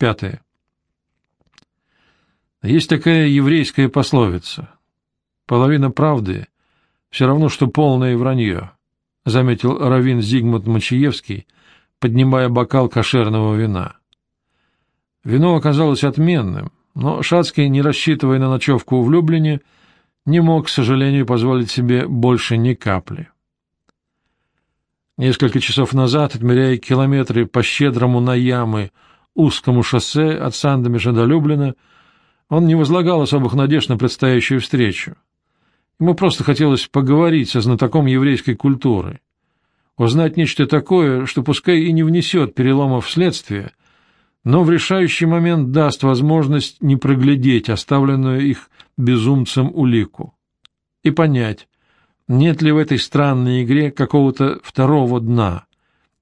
Пятое. Есть такая еврейская пословица. Половина правды — все равно, что полное вранье, — заметил раввин Зигмунд Мачиевский, поднимая бокал кошерного вина. Вино оказалось отменным, но Шацкий, не рассчитывая на ночевку в Люблине, не мог, к сожалению, позволить себе больше ни капли. Несколько часов назад, отмеряя километры по щедрому на ямы узкому шоссе от Сандомиша до Люблина, он не возлагал особых надежд на предстоящую встречу. Ему просто хотелось поговорить со знатоком еврейской культуры, узнать нечто такое, что пускай и не внесет переломов в следствие, но в решающий момент даст возможность не проглядеть оставленную их безумцем улику и понять, нет ли в этой странной игре какого-то второго дна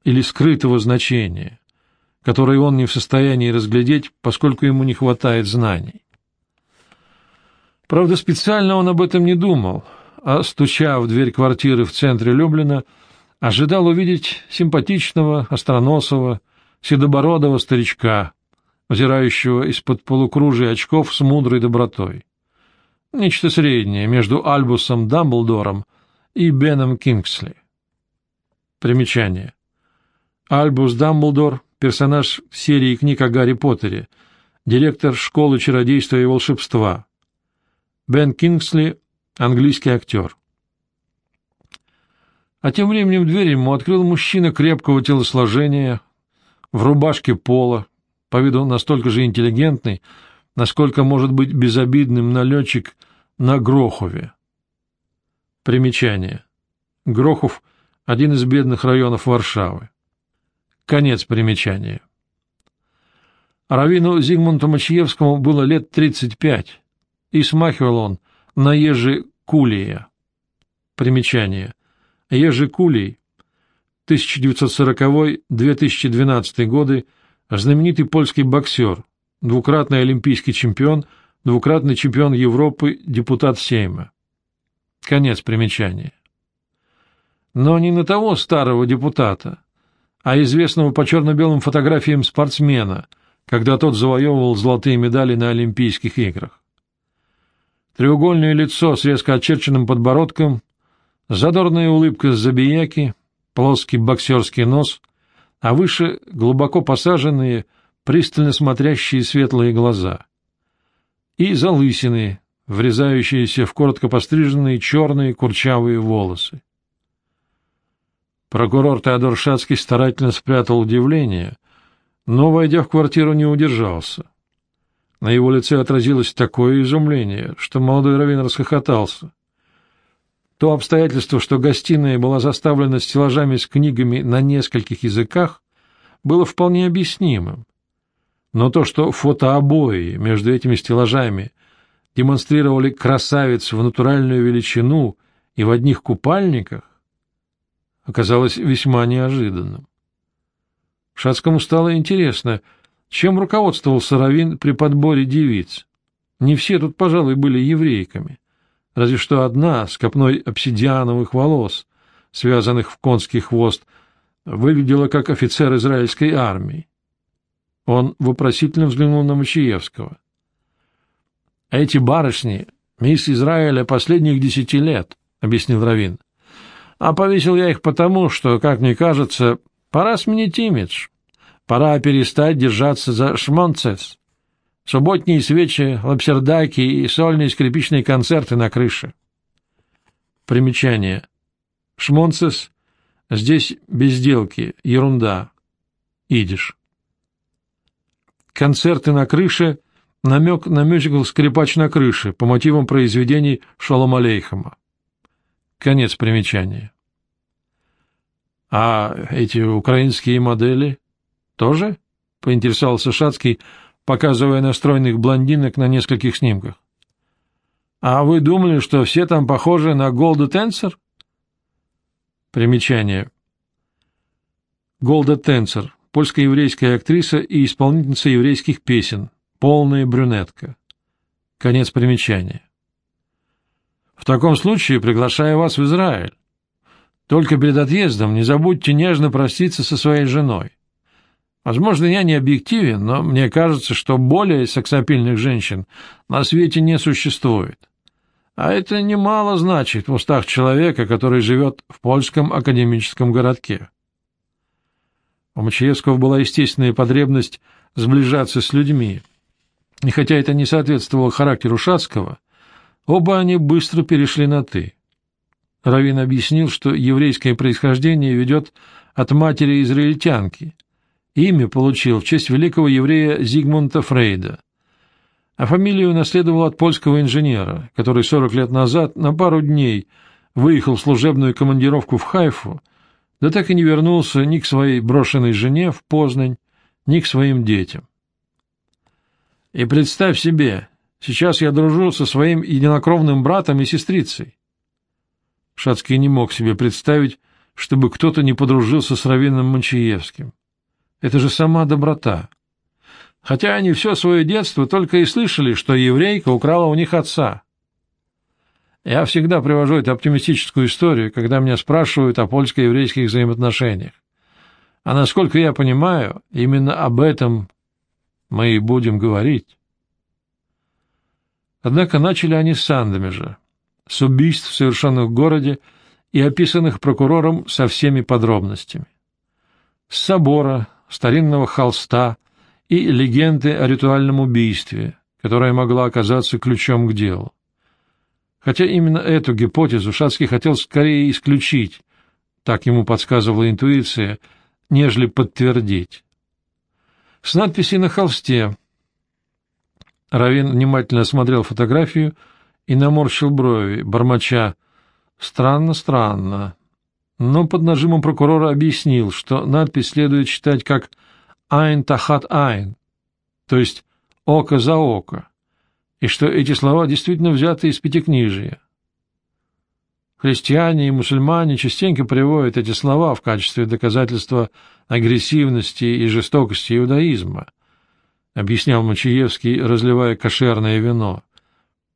или скрытого значения, которое он не в состоянии разглядеть, поскольку ему не хватает знаний. Правда, специально он об этом не думал, а, стуча в дверь квартиры в центре Люблина, ожидал увидеть симпатичного, остроносого, седобородого старичка, взирающего из-под полукружия очков с мудрой добротой. Нечто среднее между Альбусом Дамблдором и Беном Кингсли. Примечание. Альбус Дамблдор — персонаж серии книг о Гарри Поттере, директор школы чародейства и волшебства. Бен Кингсли — английский актер. А тем временем дверь ему открыл мужчина крепкого телосложения, в рубашке пола, по виду настолько же интеллигентный, насколько может быть безобидным налетчик на Грохове. Примечание. Грохов — один из бедных районов Варшавы. Конец примечания. Равину Зигмунту Мачиевскому было лет 35, и смахивал он на Ежи Кулия. Примечание. Ежи Кулий 1940-2012 годы, знаменитый польский боксер, двукратный олимпийский чемпион, двукратный чемпион Европы, депутат Сейма. Конец примечания. Но не на того старого депутата, а известного по черно-белым фотографиям спортсмена, когда тот завоевывал золотые медали на Олимпийских играх. Треугольное лицо с резко очерченным подбородком, задорная улыбка с забияки, плоский боксерский нос, а выше глубоко посаженные, пристально смотрящие светлые глаза. И залысины, врезающиеся в коротко постриженные черные курчавые волосы. Прокурор Теодор Шацкий старательно спрятал удивление, но, войдя в квартиру, не удержался. На его лице отразилось такое изумление, что молодой раввин расхохотался. То обстоятельство, что гостиная была заставлена стеллажами с книгами на нескольких языках, было вполне объяснимым. Но то, что фотообои между этими стеллажами демонстрировали красавиц в натуральную величину и в одних купальниках, оказалось весьма неожиданным. Шацкому стало интересно, чем руководствовался Равин при подборе девиц. Не все тут, пожалуй, были еврейками разве что одна с копной обсидиановых волос, связанных в конский хвост, выглядела как офицер израильской армии. Он вопросительно взглянул на Мачиевского. — Эти барышни — мисс Израиля последних десяти лет, — объяснил Равин. — А повесил я их потому, что, как мне кажется, пора сменить имидж. Пора перестать держаться за шмонцес субботние свечи, лапсердаки и сольные скрипичные концерты на крыше. Примечание. Шмонцес. Здесь безделки, ерунда. Идиш. Концерты на крыше — намек на мюзикл «Скрипач на крыше» по мотивам произведений Шолом Алейхама. Конец примечания. А эти украинские модели тоже? — поинтересовался Шацкий, — показывая на стройных блондинок на нескольких снимках. — А вы думали, что все там похожи на Голда Тенсер? Примечание. Голда Тенсер, польско-еврейская актриса и исполнительница еврейских песен, полная брюнетка. Конец примечания. В таком случае приглашаю вас в Израиль. Только перед отъездом не забудьте нежно проститься со своей женой. Возможно, я не объективен, но мне кажется, что более сексапильных женщин на свете не существует. А это немало значит в устах человека, который живет в польском академическом городке. У Мачиевского была естественная потребность сближаться с людьми. И хотя это не соответствовало характеру Шацкого, оба они быстро перешли на «ты». Равин объяснил, что еврейское происхождение ведет от матери-израильтянки. Имя получил в честь великого еврея Зигмунда Фрейда. А фамилию наследовал от польского инженера, который 40 лет назад на пару дней выехал в служебную командировку в Хайфу, да так и не вернулся ни к своей брошенной жене в Познань, ни к своим детям. И представь себе, сейчас я дружу со своим единокровным братом и сестрицей. Шацкий не мог себе представить, чтобы кто-то не подружился с Равином Манчиевским. Это же сама доброта. Хотя они все свое детство только и слышали, что еврейка украла у них отца. Я всегда привожу эту оптимистическую историю, когда меня спрашивают о польско-еврейских взаимоотношениях. А насколько я понимаю, именно об этом мы и будем говорить. Однако начали они с Сандомежа, с убийств, совершенных в городе и описанных прокурором со всеми подробностями. С собора, старинного холста и легенды о ритуальном убийстве, которая могла оказаться ключом к делу. Хотя именно эту гипотезу Шацкий хотел скорее исключить, так ему подсказывала интуиция, нежели подтвердить. С надписью на холсте Равин внимательно осмотрел фотографию и наморщил брови, бормоча «Странно, странно» но под нажимом прокурора объяснил, что надпись следует читать как «айн тахат айн», то есть «око за око», и что эти слова действительно взяты из Пятикнижия. Христиане и мусульмане частенько приводят эти слова в качестве доказательства агрессивности и жестокости иудаизма, объяснял Мачиевский, разливая кошерное вино.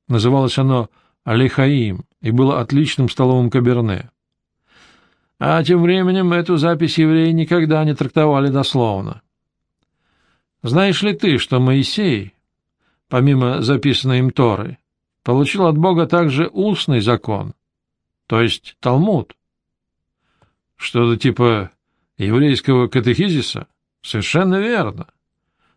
Называлось оно «Алихаим» и было отличным столовым каберне. А тем временем эту запись евреи никогда не трактовали дословно. Знаешь ли ты, что Моисей, помимо записанной им Торы, получил от Бога также устный закон, то есть Талмуд? Что-то типа еврейского катехизиса? Совершенно верно.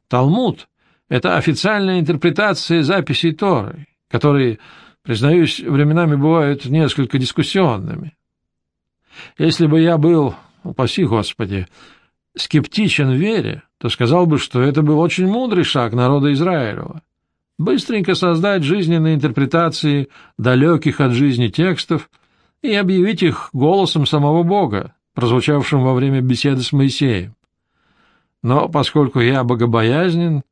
Талмуд — это официальная интерпретация записей Торы, которые, признаюсь, временами бывают несколько дискуссионными. Если бы я был, упаси Господи, скептичен в вере, то сказал бы, что это был очень мудрый шаг народа Израилева. Быстренько создать жизненные интерпретации далеких от жизни текстов и объявить их голосом самого Бога, прозвучавшим во время беседы с Моисеем. Но поскольку я богобоязнен,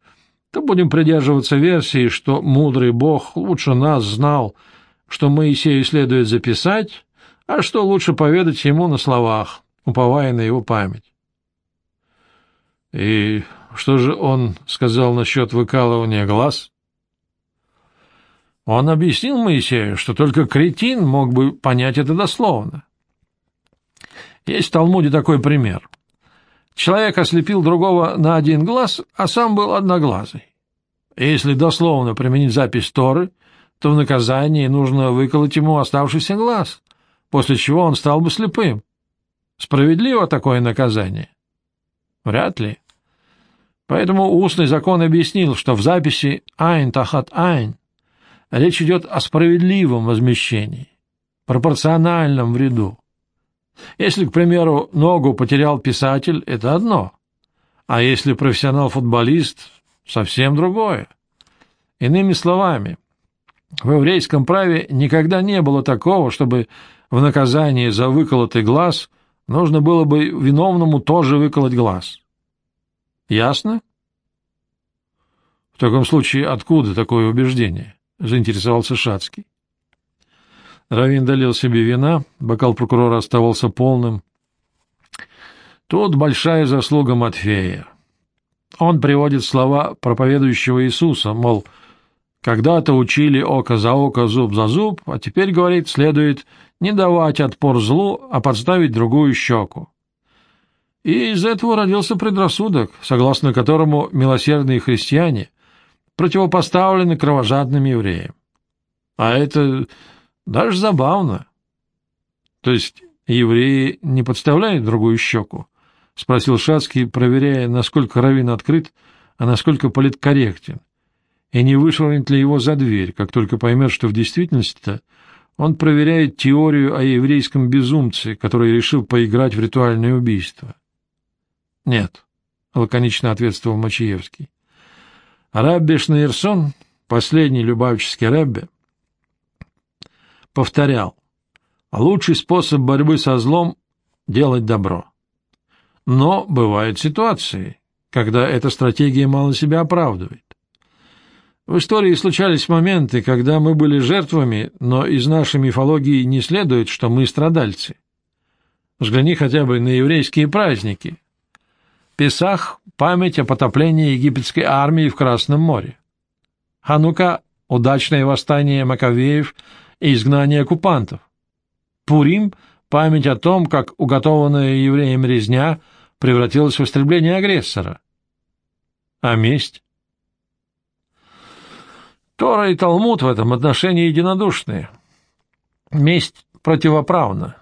то будем придерживаться версии, что мудрый Бог лучше нас знал, что Моисею следует записать, а что лучше поведать ему на словах, уповая на его память? — И что же он сказал насчет выкалывания глаз? Он объяснил Моисею, что только кретин мог бы понять это дословно. Есть в Талмуде такой пример. Человек ослепил другого на один глаз, а сам был одноглазый. Если дословно применить запись Торы, то в наказании нужно выколоть ему оставшийся глаз — после чего он стал бы слепым. Справедливо такое наказание? Вряд ли. Поэтому устный закон объяснил, что в записи «айн тахат айн» речь идет о справедливом возмещении, пропорциональном вреду. Если, к примеру, ногу потерял писатель, это одно, а если профессионал-футболист — совсем другое. Иными словами, в еврейском праве никогда не было такого, чтобы в наказание за выколотый глаз нужно было бы виновному тоже выколоть глаз. Ясно? В таком случае откуда такое убеждение? Заинтересовался Шацкий. Равин долил себе вина, бокал прокурора оставался полным. Тут большая заслуга Матфея. Он приводит слова проповедующего Иисуса, мол, когда-то учили око за око, зуб за зуб, а теперь, говорит, следует не давать отпор злу, а подставить другую щеку. И из этого родился предрассудок, согласно которому милосердные христиане противопоставлены кровожадным евреям. А это даже забавно. То есть евреи не подставляют другую щеку? — спросил Шацкий, проверяя, насколько Равин открыт, а насколько политкорректен, и не вышвырнет ли его за дверь, как только поймет, что в действительности-то он проверяет теорию о еврейском безумце, который решил поиграть в ритуальное убийство. — Нет, — лаконично ответствовал Мачиевский. Рабби Шнейрсон, последний любавческий рабби, повторял, лучший способ борьбы со злом — делать добро. Но бывают ситуации, когда эта стратегия мало себя оправдывает. В истории случались моменты, когда мы были жертвами, но из нашей мифологии не следует, что мы страдальцы. Взгляни хотя бы на еврейские праздники. Песах — память о потоплении египетской армии в Красном море. Ханука — удачное восстание Маковеев и изгнание оккупантов. Пурим — память о том, как уготованная евреям резня превратилась в истребление агрессора. А месть? Тора и Талмуд в этом отношении единодушны. Месть противоправна.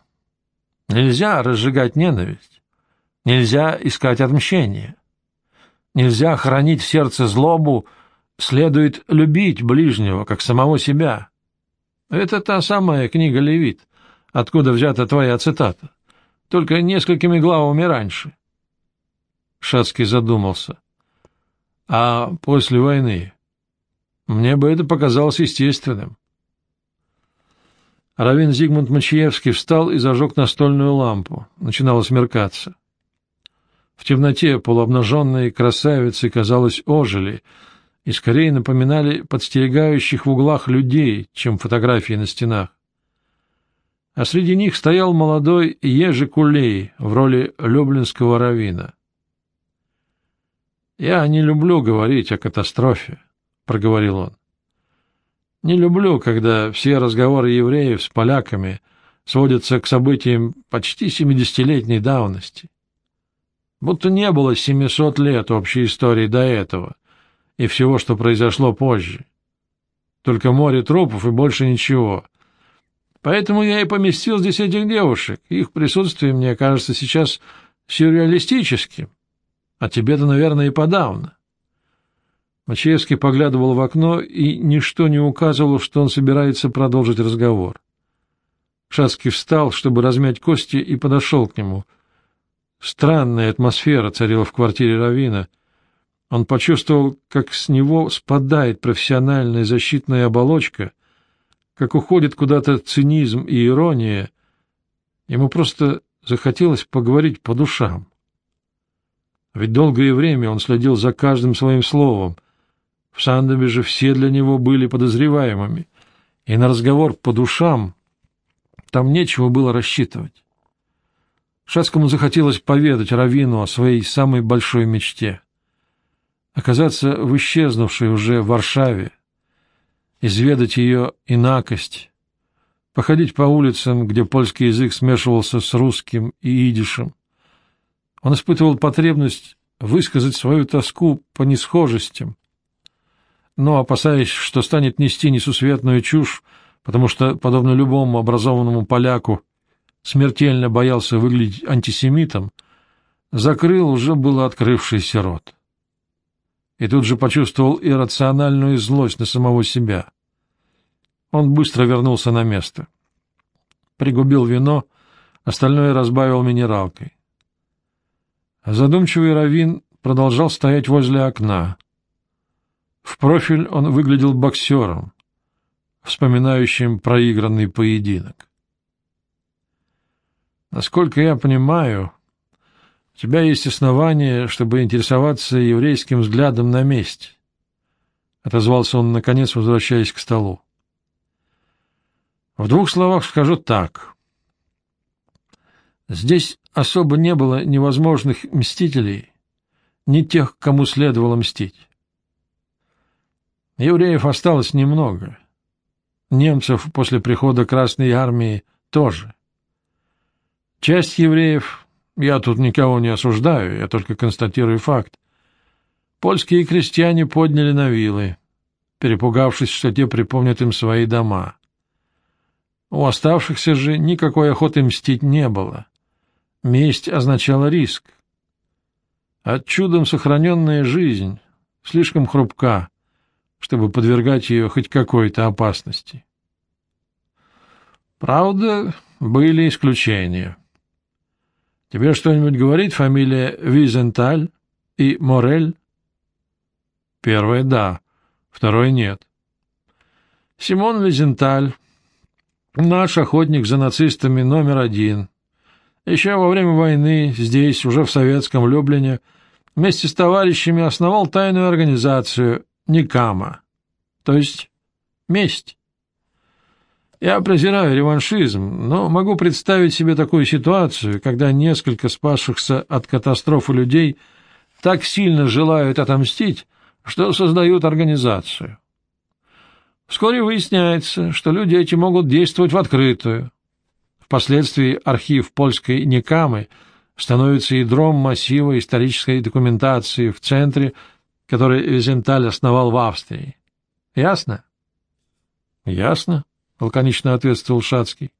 Нельзя разжигать ненависть. Нельзя искать отмщение. Нельзя хранить в сердце злобу, следует любить ближнего, как самого себя. Это та самая книга Левит, откуда взята твоя цитата, только несколькими главами раньше. Шацкий задумался. А после войны мне бы это показалось естественным. Равин Зигмунд Мачиевский встал и зажег настольную лампу. Начинало смеркаться. В темноте полуобнаженные красавицы, казалось, ожили и скорее напоминали подстерегающих в углах людей, чем фотографии на стенах. А среди них стоял молодой Ежи Кулей в роли люблинского равина. «Я не люблю говорить о катастрофе», — проговорил он. «Не люблю, когда все разговоры евреев с поляками сводятся к событиям почти семидесятилетней давности. Будто не было семисот лет общей истории до этого и всего, что произошло позже. Только море трупов и больше ничего. Поэтому я и поместил здесь этих девушек. Их присутствие мне кажется сейчас сюрреалистическим. А тебе-то, наверное, и подавно. Мачевский поглядывал в окно, и ничто не указывало, что он собирается продолжить разговор. Шацкий встал, чтобы размять кости, и подошел к нему. Странная атмосфера царила в квартире Равина. Он почувствовал, как с него спадает профессиональная защитная оболочка, как уходит куда-то цинизм и ирония. Ему просто захотелось поговорить по душам. Ведь долгое время он следил за каждым своим словом — в Сандоме же все для него были подозреваемыми, и на разговор по душам там нечего было рассчитывать. Шацкому захотелось поведать Равину о своей самой большой мечте — оказаться в исчезнувшей уже Варшаве, изведать ее инакость, походить по улицам, где польский язык смешивался с русским и идишем. Он испытывал потребность высказать свою тоску по несхожестям, но, опасаясь, что станет нести несусветную чушь, потому что, подобно любому образованному поляку, смертельно боялся выглядеть антисемитом, закрыл уже было открывшийся рот. И тут же почувствовал иррациональную злость на самого себя. Он быстро вернулся на место. Пригубил вино, остальное разбавил минералкой. Задумчивый Равин продолжал стоять возле окна — в профиль он выглядел боксером, вспоминающим проигранный поединок. Насколько я понимаю, у тебя есть основания, чтобы интересоваться еврейским взглядом на месть. Отозвался он, наконец, возвращаясь к столу. В двух словах скажу так. Здесь особо не было невозможных мстителей, ни тех, кому следовало мстить. Евреев осталось немного. Немцев после прихода Красной Армии тоже. Часть евреев, Я тут никого не осуждаю, я только констатирую факт. Польские крестьяне подняли на вилы, перепугавшись, что те припомнят им свои дома. У оставшихся же никакой охоты мстить не было. Месть означала риск. А чудом сохраненная жизнь слишком хрупка, чтобы подвергать ее хоть какой-то опасности. Правда, были исключения. Тебе что-нибудь говорит фамилия Визенталь и Морель? Первое — да, второе — нет. Симон Визенталь, наш охотник за нацистами номер один. Еще во время войны здесь, уже в советском Люблине, вместе с товарищами основал тайную организацию Никама, то есть месть. Я презираю реваншизм, но могу представить себе такую ситуацию, когда несколько спасшихся от катастрофы людей так сильно желают отомстить, что создают организацию. Вскоре выясняется, что люди эти могут действовать в открытую. Впоследствии архив польской Никамы становится ядром массива исторической документации в центре, который Визенталь основал в Австрии. Ясно? Ясно лаконично ответствовал Шацкий.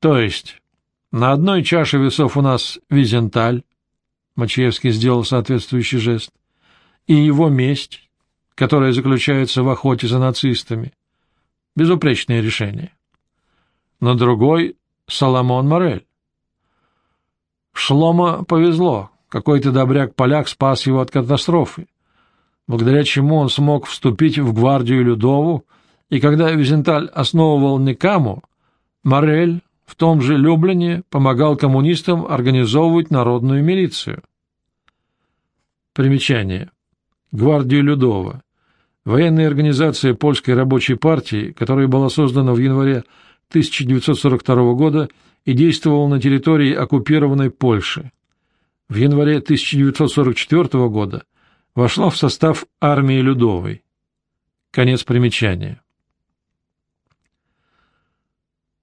То есть на одной чаше весов у нас Визенталь, Мачиевский сделал соответствующий жест, и его месть, которая заключается в охоте за нацистами. Безупречное решение. На другой — Соломон Морель. Шлома повезло, какой-то добряк-поляк спас его от катастрофы, благодаря чему он смог вступить в гвардию Людову и когда Визенталь основывал Никаму, Морель в том же Люблине помогал коммунистам организовывать народную милицию. Примечание. Гвардию Людова. Военная организация польской рабочей партии, которая была создана в январе 1942 года и действовала на территории оккупированной Польши. В январе 1944 года вошла в состав армии Людовой. Конец примечания.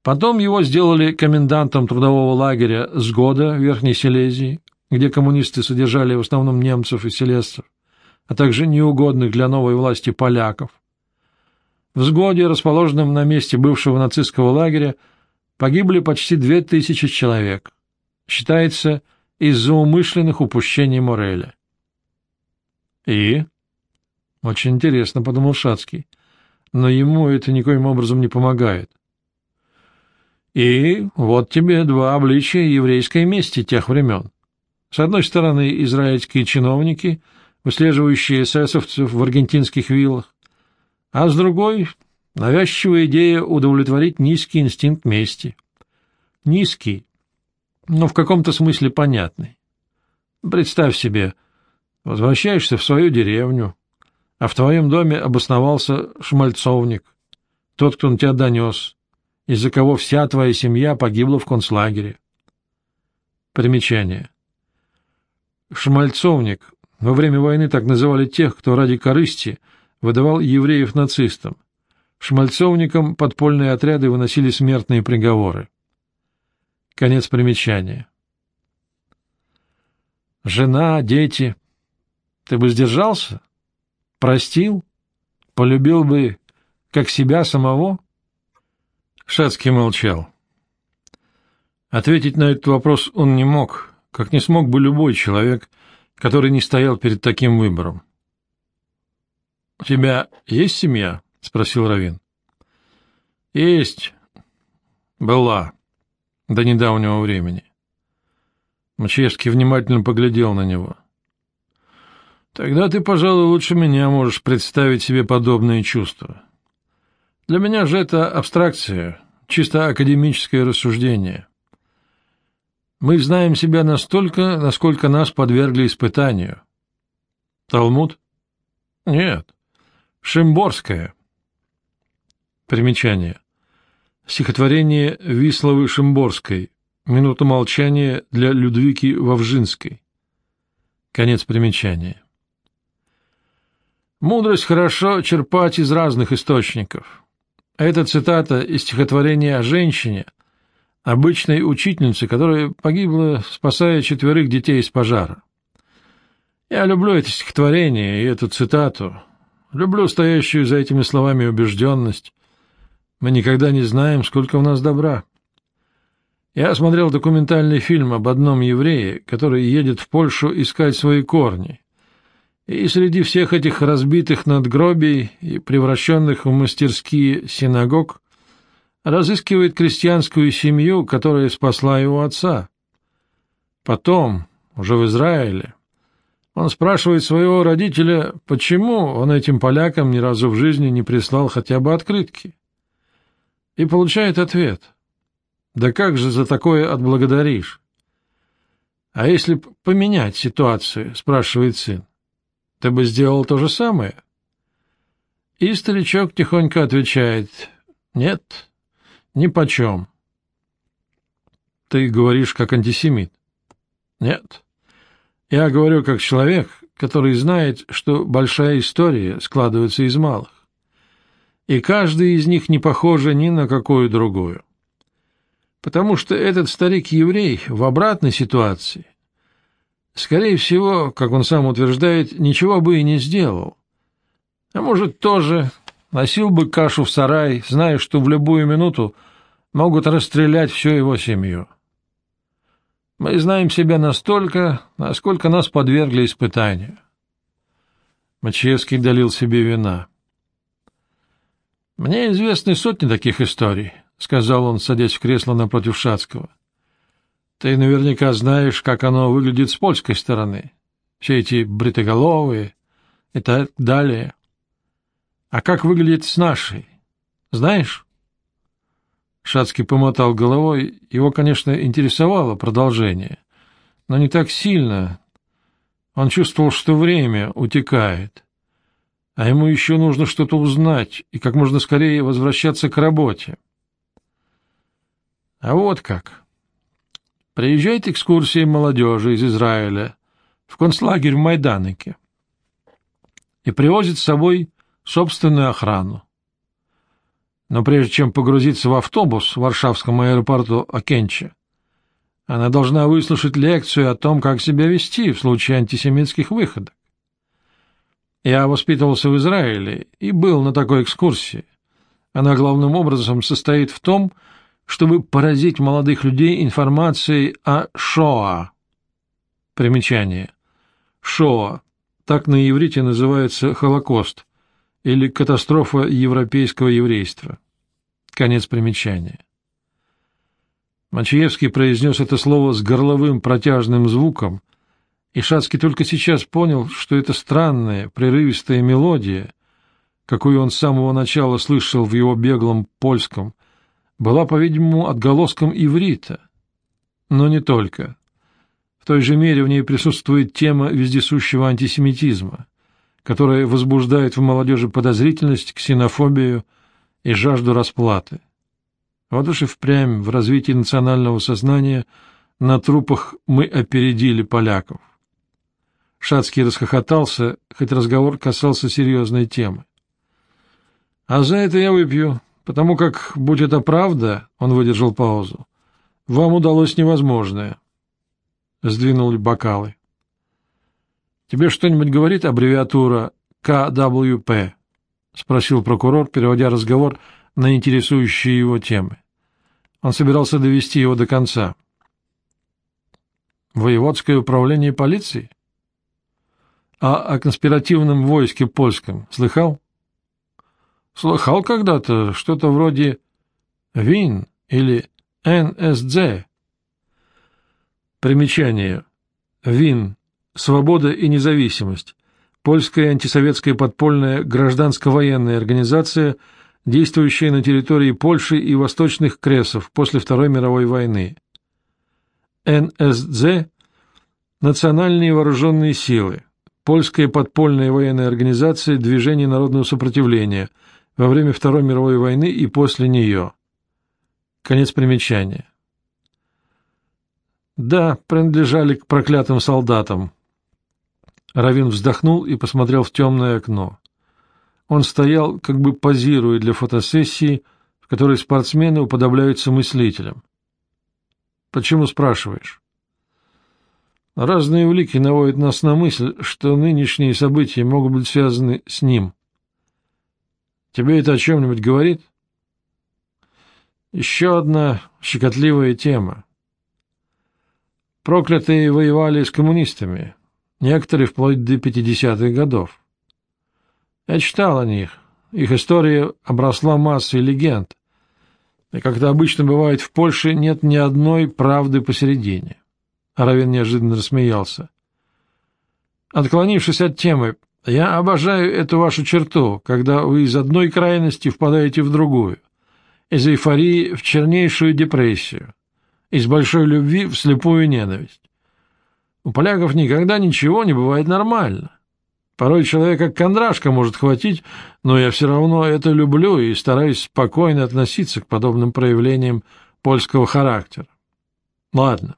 Потом его сделали комендантом трудового лагеря «Сгода» в Верхней Силезии, где коммунисты содержали в основном немцев и селезцев, а также неугодных для новой власти поляков. В «Сгоде», расположенном на месте бывшего нацистского лагеря, погибли почти две тысячи человек. Считается, из-за умышленных упущений Мореля. И? Очень интересно, подумал Шацкий. Но ему это никоим образом не помогает. И вот тебе два обличия еврейской мести тех времен. С одной стороны, израильские чиновники, выслеживающие эсэсовцев в аргентинских виллах, а с другой — навязчивая идея удовлетворить низкий инстинкт мести. Низкий, но в каком-то смысле понятный. Представь себе, возвращаешься в свою деревню, а в твоем доме обосновался шмальцовник, тот, кто на тебя донес, из-за кого вся твоя семья погибла в концлагере. Примечание. Шмальцовник. Во время войны так называли тех, кто ради корысти выдавал евреев нацистам. Шмальцовникам подпольные отряды выносили смертные приговоры. Конец примечания. Жена, дети. Ты бы сдержался? Простил? Полюбил бы, как себя самого? Шацкий молчал. Ответить на этот вопрос он не мог, как не смог бы любой человек, который не стоял перед таким выбором. — У тебя есть семья? — спросил Равин. — Есть. Была. До недавнего времени. Мачевский внимательно поглядел на него. — Тогда ты, пожалуй, лучше меня можешь представить себе подобные чувства. — для меня же это абстракция, чисто академическое рассуждение. Мы знаем себя настолько, насколько нас подвергли испытанию. Талмуд? Нет. Шимборская. Примечание. Стихотворение Висловы Шимборской. Минута молчания для Людвики Вовжинской. Конец примечания. Мудрость хорошо черпать из разных источников. Эта цитата из стихотворения о женщине, обычной учительницы, которая погибла, спасая четверых детей из пожара. Я люблю это стихотворение и эту цитату, люблю стоящую за этими словами убежденность. Мы никогда не знаем, сколько у нас добра. Я смотрел документальный фильм об одном еврее, который едет в Польшу искать свои корни. И среди всех этих разбитых надгробий и превращенных в мастерские синагог разыскивает крестьянскую семью, которая спасла его отца. Потом, уже в Израиле, он спрашивает своего родителя, почему он этим полякам ни разу в жизни не прислал хотя бы открытки. И получает ответ. «Да как же за такое отблагодаришь?» «А если поменять ситуацию?» — спрашивает сын. «Ты бы сделал то же самое?» И старичок тихонько отвечает. «Нет, ни почем». «Ты говоришь как антисемит?» «Нет». Я говорю как человек, который знает, что большая история складывается из малых, и каждая из них не похожа ни на какую другую. Потому что этот старик-еврей в обратной ситуации, скорее всего, как он сам утверждает, ничего бы и не сделал. А может, тоже носил бы кашу в сарай, зная, что в любую минуту могут расстрелять всю его семью. Мы знаем себя настолько, насколько нас подвергли испытанию. Мачевский долил себе вина. «Мне известны сотни таких историй», — сказал он, садясь в кресло напротив Шацкого. «Ты наверняка знаешь, как оно выглядит с польской стороны. Все эти бритоголовые и так далее. А как выглядит с нашей? Знаешь?» Шацкий помотал головой. Его, конечно, интересовало продолжение, но не так сильно. Он чувствовал, что время утекает, а ему еще нужно что-то узнать и как можно скорее возвращаться к работе. А вот как. Приезжает экскурсия молодежи из Израиля в концлагерь в Майданике и привозит с собой собственную охрану. Но прежде чем погрузиться в автобус в Варшавском аэропорту Окенче, она должна выслушать лекцию о том, как себя вести в случае антисемитских выходок. Я воспитывался в Израиле и был на такой экскурсии. Она главным образом состоит в том, чтобы поразить молодых людей информацией о Шоа. Примечание. Шоа. Так на иврите называется Холокост, или катастрофа европейского еврейства. Конец примечания. Мачиевский произнес это слово с горловым протяжным звуком, и Шацкий только сейчас понял, что это странная, прерывистая мелодия, какую он с самого начала слышал в его беглом польском, была, по-видимому, отголоском иврита. Но не только. В той же мере в ней присутствует тема вездесущего антисемитизма — которая возбуждает в молодежи подозрительность, ксенофобию и жажду расплаты. Вот уж и впрямь в развитии национального сознания на трупах мы опередили поляков. Шацкий расхохотался, хоть разговор касался серьезной темы. — А за это я выпью, потому как, будь это правда, — он выдержал паузу, — вам удалось невозможное. Сдвинули бокалы. Тебе что-нибудь говорит аббревиатура КВП? — спросил прокурор, переводя разговор на интересующие его темы. Он собирался довести его до конца. «Воеводское управление полиции?» «А о конспиративном войске польском слыхал?» «Слыхал когда-то что-то вроде ВИН или НСД». Примечание. ВИН «Свобода и независимость», польская антисоветская подпольная гражданско-военная организация, действующая на территории Польши и Восточных Кресов после Второй мировой войны. НСД – Национальные вооруженные силы, польская подпольная военная организация Движения народного сопротивления во время Второй мировой войны и после нее. Конец примечания. Да, принадлежали к проклятым солдатам, Равин вздохнул и посмотрел в темное окно. Он стоял, как бы позируя для фотосессии, в которой спортсмены уподобляются мыслителям. Почему спрашиваешь? Разные улики наводят нас на мысль, что нынешние события могут быть связаны с ним. Тебе это о чем-нибудь говорит? Еще одна щекотливая тема. Проклятые воевали с коммунистами, некоторые вплоть до 50-х годов. Я читал о них. Их история обросла массой легенд. И, как это обычно бывает в Польше, нет ни одной правды посередине. Равин неожиданно рассмеялся. Отклонившись от темы, я обожаю эту вашу черту, когда вы из одной крайности впадаете в другую, из эйфории в чернейшую депрессию, из большой любви в слепую ненависть. У поляков никогда ничего не бывает нормально. Порой человек как кондрашка может хватить, но я все равно это люблю и стараюсь спокойно относиться к подобным проявлениям польского характера. Ладно,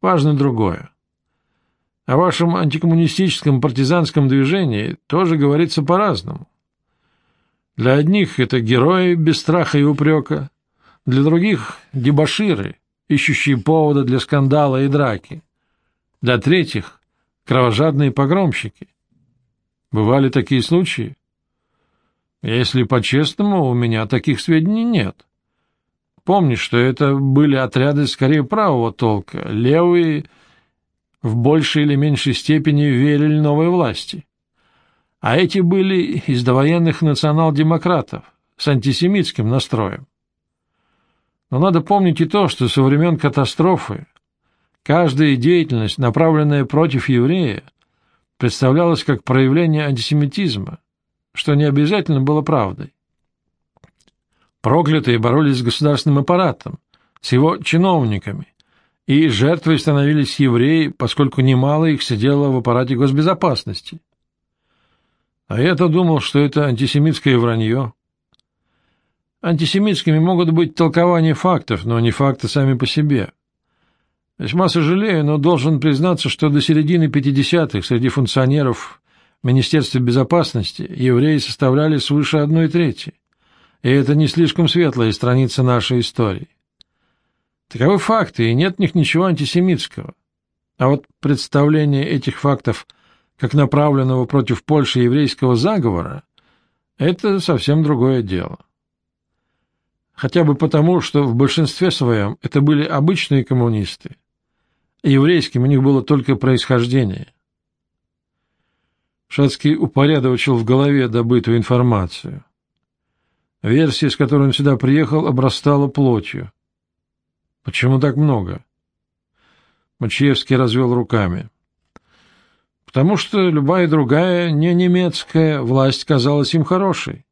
важно другое. О вашем антикоммунистическом партизанском движении тоже говорится по-разному. Для одних это герои без страха и упрека, для других — дебоширы, ищущие повода для скандала и драки, для третьих — кровожадные погромщики — Бывали такие случаи? Если по-честному, у меня таких сведений нет. Помни, что это были отряды скорее правого толка, левые в большей или меньшей степени верили новой власти. А эти были из довоенных национал-демократов с антисемитским настроем. Но надо помнить и то, что со времен катастрофы каждая деятельность, направленная против еврея, представлялось как проявление антисемитизма, что не обязательно было правдой. Проклятые боролись с государственным аппаратом, с его чиновниками, и жертвой становились евреи, поскольку немало их сидело в аппарате госбезопасности. А я-то думал, что это антисемитское вранье. Антисемитскими могут быть толкования фактов, но не факты сами по себе. Весьма сожалею, но должен признаться, что до середины 50-х среди функционеров Министерства безопасности евреи составляли свыше одной трети, и это не слишком светлая страница нашей истории. Таковы факты, и нет в них ничего антисемитского. А вот представление этих фактов как направленного против Польши еврейского заговора – это совсем другое дело. Хотя бы потому, что в большинстве своем это были обычные коммунисты, Еврейским у них было только происхождение. Шацкий упорядочил в голове добытую информацию. Версия, с которой он сюда приехал, обрастала плотью. Почему так много? Мачиевский развел руками. Потому что любая другая, не немецкая, власть казалась им хорошей.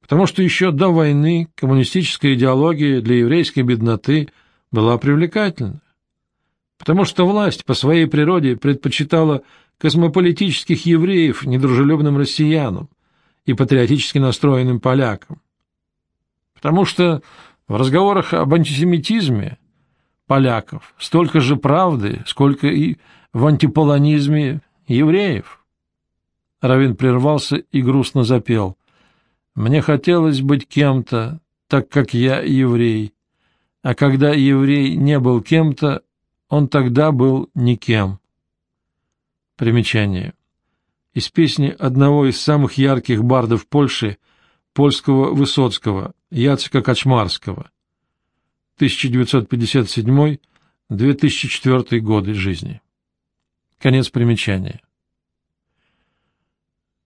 Потому что еще до войны коммунистическая идеология для еврейской бедноты была привлекательна потому что власть по своей природе предпочитала космополитических евреев недружелюбным россиянам и патриотически настроенным полякам. Потому что в разговорах об антисемитизме поляков столько же правды, сколько и в антиполонизме евреев. Равин прервался и грустно запел. «Мне хотелось быть кем-то, так как я еврей, а когда еврей не был кем-то, он тогда был никем. Примечание. Из песни одного из самых ярких бардов Польши, польского Высоцкого, Яцека Качмарского, 1957-2004 годы жизни. Конец примечания.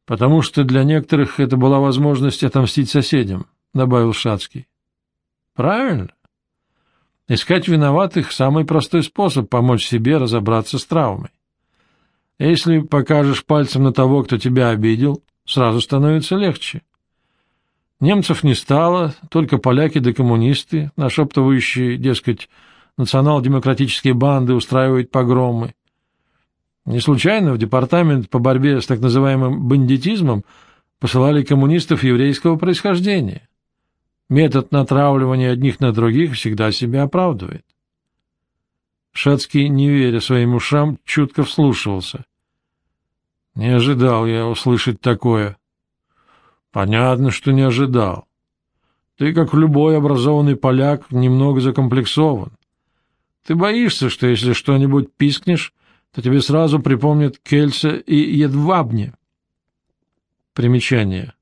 «Потому что для некоторых это была возможность отомстить соседям», — добавил Шацкий. «Правильно. Искать виноватых – самый простой способ помочь себе разобраться с травмой. Если покажешь пальцем на того, кто тебя обидел, сразу становится легче. Немцев не стало, только поляки да коммунисты, нашептывающие, дескать, национал-демократические банды устраивают погромы. Не случайно в департамент по борьбе с так называемым бандитизмом посылали коммунистов еврейского происхождения. Метод натравливания одних на других всегда себя оправдывает. Шацкий, не веря своим ушам, чутко вслушивался. Не ожидал я услышать такое. Понятно, что не ожидал. Ты, как любой образованный поляк, немного закомплексован. Ты боишься, что если что-нибудь пискнешь, то тебе сразу припомнят Кельса и Едвабни. Примечание.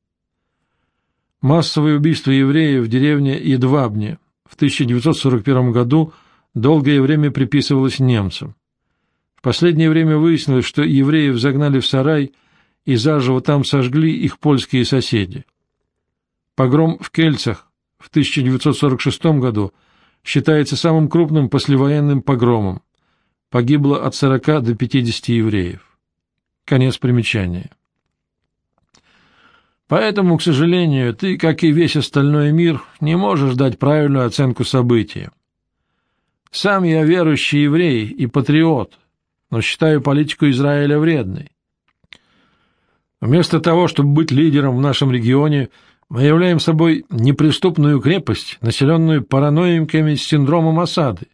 Массовые убийства евреев в деревне Едвабни в 1941 году долгое время приписывалось немцам. В последнее время выяснилось, что евреев загнали в сарай и заживо там сожгли их польские соседи. Погром в Кельцах в 1946 году считается самым крупным послевоенным погромом. Погибло от 40 до 50 евреев. Конец примечания. Поэтому, к сожалению, ты, как и весь остальной мир, не можешь дать правильную оценку событиям. Сам я верующий еврей и патриот, но считаю политику Израиля вредной. Вместо того, чтобы быть лидером в нашем регионе, мы являем собой неприступную крепость, населенную параноиками с синдромом осады,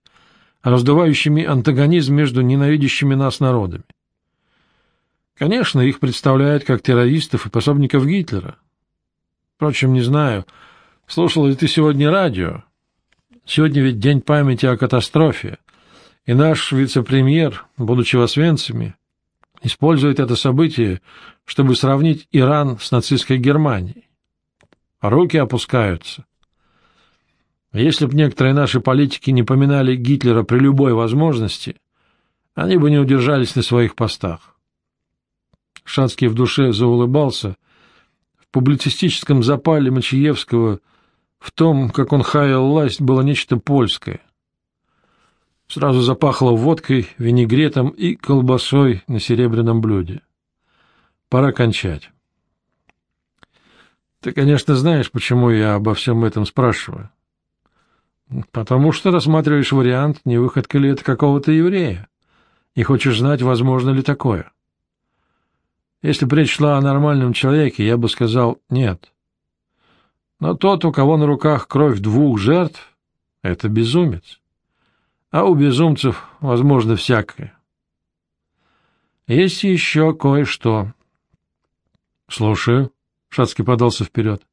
раздувающими антагонизм между ненавидящими нас народами. Конечно, их представляют как террористов и пособников Гитлера. Впрочем, не знаю, слушал ли ты сегодня радио. Сегодня ведь день памяти о катастрофе, и наш вице-премьер, будучи в Освенциме, использует это событие, чтобы сравнить Иран с нацистской Германией. Руки опускаются. Если б некоторые наши политики не поминали Гитлера при любой возможности, они бы не удержались на своих постах. Шацкий в душе заулыбался. В публицистическом запале Мачиевского, в том, как он хаял власть, было нечто польское. Сразу запахло водкой, винегретом и колбасой на серебряном блюде. Пора кончать. Ты, конечно, знаешь, почему я обо всем этом спрашиваю. Потому что рассматриваешь вариант, не выходка ли это какого-то еврея, и хочешь знать, возможно ли такое. Если бы речь шла о нормальном человеке, я бы сказал «нет». Но тот, у кого на руках кровь двух жертв, — это безумец. А у безумцев, возможно, всякое. Есть еще кое-что. — Слушаю. Шацкий подался вперед.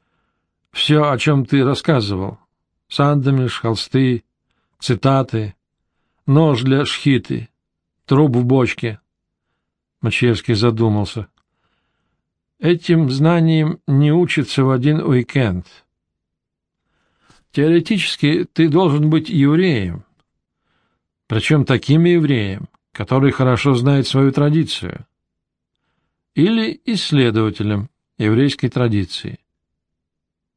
— Все, о чем ты рассказывал. Сандомиш, холсты, цитаты, нож для шхиты, труп в бочке, Мачевский задумался. Этим знанием не учится в один уикенд. Теоретически ты должен быть евреем, причем таким евреем, который хорошо знает свою традицию, или исследователем еврейской традиции.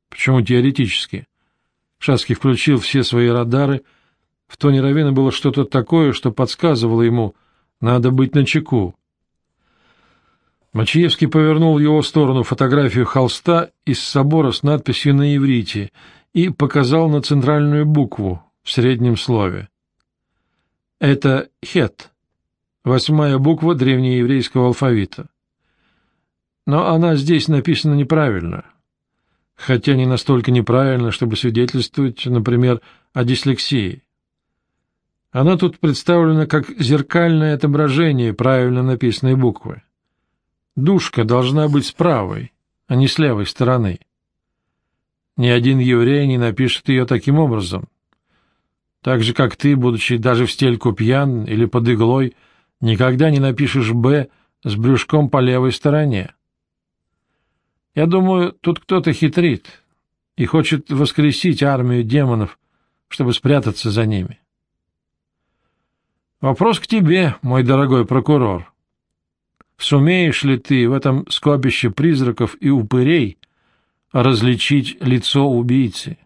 Почему теоретически? Шаский включил все свои радары. В тоне Равина было что-то такое, что подсказывало ему, надо быть начеку. Мачиевский повернул в его сторону фотографию холста из собора с надписью на иврите и показал на центральную букву в среднем слове. Это «хет», восьмая буква древнееврейского алфавита. Но она здесь написана неправильно, хотя не настолько неправильно, чтобы свидетельствовать, например, о дислексии. Она тут представлена как зеркальное отображение правильно написанной буквы. Душка должна быть с правой, а не с левой стороны. Ни один еврей не напишет ее таким образом. Так же, как ты, будучи даже в стельку пьян или под иглой, никогда не напишешь «Б» с брюшком по левой стороне. Я думаю, тут кто-то хитрит и хочет воскресить армию демонов, чтобы спрятаться за ними. Вопрос к тебе, мой дорогой прокурор. Сумеешь ли ты в этом скопище призраков и упырей различить лицо убийцы?